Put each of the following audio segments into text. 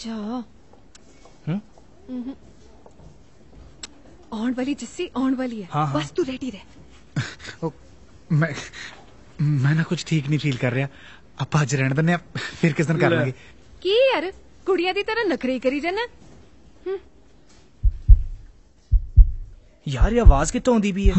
ਜਾ ਹੂੰ? ਹਮਮ। ਆਉਣ ਵਾਲੀ ਜੱਸੀ ਆਉਣ ਵਾਲੀ ਹੈ ਹਾਂ, ਹਾਂ। ਬਸ ਤੂੰ ਰੈਡੀ ਰਹਿ ਮੈਂ ਮੈਂ ਨਾ ਕੁਝ ਠੀਕ ਨਹੀਂ ਫੀਲ ਕਰ ਰਿਹਾ ਆਪਾਂ ਅੱਜ ਰਹਿਣ ਦਿੰਦੇ ਆ ਫਿਰ ਕਿਸ ਦਿਨ ਕਰ ਲੈ। ਲਾਂਗੇ ਕੀ ਯਾਰ ਕੁੜੀਆਂ ਦੀ ਤਰ੍ਹਾਂ ਨਖਰੇ ਹੀ ਕਰੀ ਜਾਣਾ ਯਾਰ ਇਹ ਆਵਾਜ਼ ਕਿੱਥੋਂ ਆਉਂਦੀ ਵੀ ਹੈ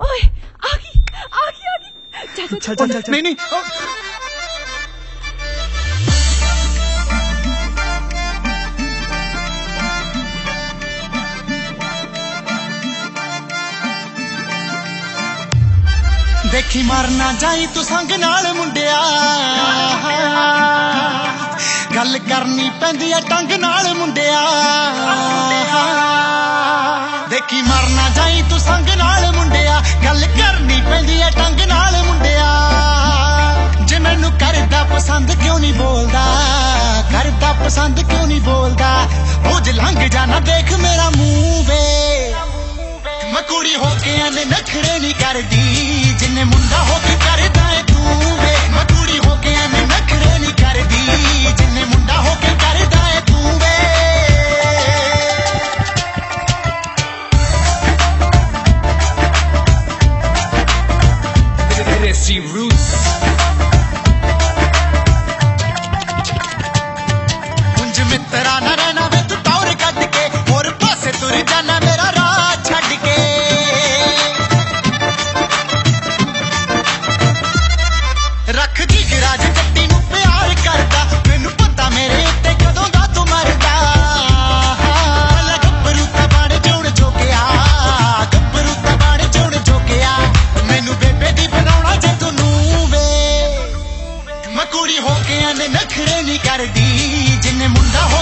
ਓਏ ਆ ਗਈ ਆ ਗਈ ਆ ਗਈ ਚੱਲ ਚੱਲ ਚੱਲ ਚੱਲ ਚੱਲ ਚੱਲ ਨਹੀਂ ਨਹੀਂ ਦੇਖੀ ਮਰ ਨਾ ਜਾਈ ਤੂੰ ਸੰਗ ਨਾਲ ਮੁੰਡਿਆ ਗੱਲ ਕਰਨੀ ਪੈਂਦੀ ਐ ਟੰਗ ਨਾਲ ਮੁੰਡਿਆ ਦੇਖੀ ਮਰ ਜਾਈ ਤੂੰ ਸੰਗ ਨਾਲ ਮੁੰਡਿਆ। ਗੱਲ ਕਰਨੀ ਪੈਂਦੀ ਐ ਟੰਗ ਨਾਲ ਮੁੰਡਿਆ। ਜੇ ਮੈਨੂੰ ਕਰਦਾ ਪਸੰਦ ਕਿਉਂ ਨਹੀਂ ਬੋਲਦਾ? ਕਰਦਾ ਪਸੰਦ ਕਿਉਂ ਨਹੀਂ ਬੋਲਦਾ? ਉਹ ਲੰਘ ਜਾਣਾ, ਦੇਖ ਮੇਰਾ ਮੂੰਹ ਵੇ। ਮੈਂ ਕੁੜੀ ਹੋ ਕੇ ਐਨੇ ਨਖਰੇ ਨਹੀਂ ਕਰਦੀ। ਜਿੰਨੇ ਮੁੰਡਾ ਹੋ ਕੇ ਕਰਦਾ ਏ ਤੂੰ ਵੇ। ਮੈਂ ਕੁੜੀ ਕੁੰਜ ਮਿੱਤਰਾ ਨਾ ਰਹਿਣਾ ਵੇ ਤੂੰ ਟੌਰ ਕੱਢ ਕੇ ਹੋਰ ਪਾਸੇ ਤੁਰ ਜਾਣਾ ਮੇਰਾ ਰਾਹ ਛੱਡ ਕੇ ਰੱਖ ਜੀ ਗਰਾਜ ਜੱਟੀ ਨੂੰ ਪਿਆਰ ਕਰਦਾ ਮੈਨੂੰ ਪਤਾ ਮੇਰੇ ਉੱਤੇ ਕਦੋਂ ਦਾ ਤੂੰ ਮਰਦਾ ਲੈ ਗੱਭਰੂ ਤਾਂ ਬਣ ਜੁਣ ਜੋਗਿਆ ਗੱਭਰੂ ਤਾਂ ਬਣ ਜੁਣ ਜੋਗਿਆ ਮੈਨੂੰ ਬੇਬੇ ਦੀ ਬਣਾਉਣਾ ਜੇ ਤੂੰ ਨੂੰ ਵੇ ਮੈਂ ਕੁੜੀ ਹੋ ਕੇ ਐਨੇ ਨਖਰੇ ਨਹੀਂ ਕਰਦੀ ਜਿੰਨੇ ਮੁੰਡਾ ਹੋ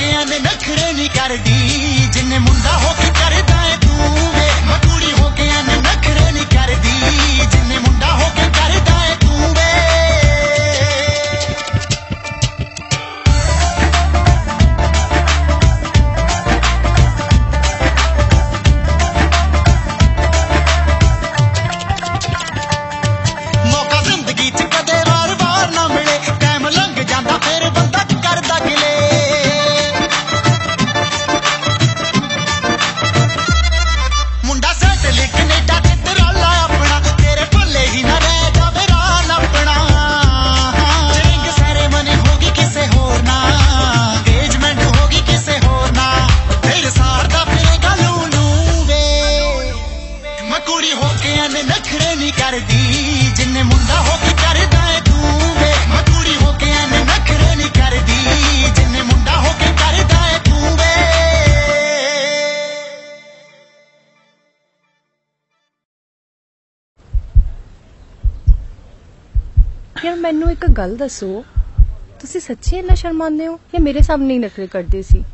ਕੁੜੀ ਦੇ ਨਖਰੇ ਨਹੀਂ ਕਰਦੀ ਜਿੰਨੇ ਮੁੰਡਾ ਹੋ ਕੇ ਕਰਦਾ ਏ ਤੂੰ। ਕੁੜੀ ਹੋ ਨਖਰੇ ਨਹੀਂ ਕਰਦੀ। ਜਿੰਨੇ ਮੁੰਡਾ ਹੋ ਕੇ ਕਰਦਾ ਏ ਤੂੰ ਵੇ ਮੈਂ ਹੋ ਕੇ ਐਨੇ ਨਖਰੇ ਨਹੀਂ ਕਰਦੀ। ਜਿੰਨੇ ਮੁੰਡਾ ਹੋ ਕੇ ਕਰਦਾ ਏ ਤੂੰ ਵੇ। ਯਾਰ, ਮੈਨੂੰ ਇੱਕ ਗੱਲ ਦੱਸੋ। ਤੁਸੀਂ ਸੱਚੀ ਇੰਨਾ ਸ਼ਰਮਾਉਂਦੇ ਹੋ ਜਾਂ ਮੇਰੇ ਸਾਹਮਣੇ ਹੀ ਨਖਰੇ ਕਰਦੇ ਸੀ?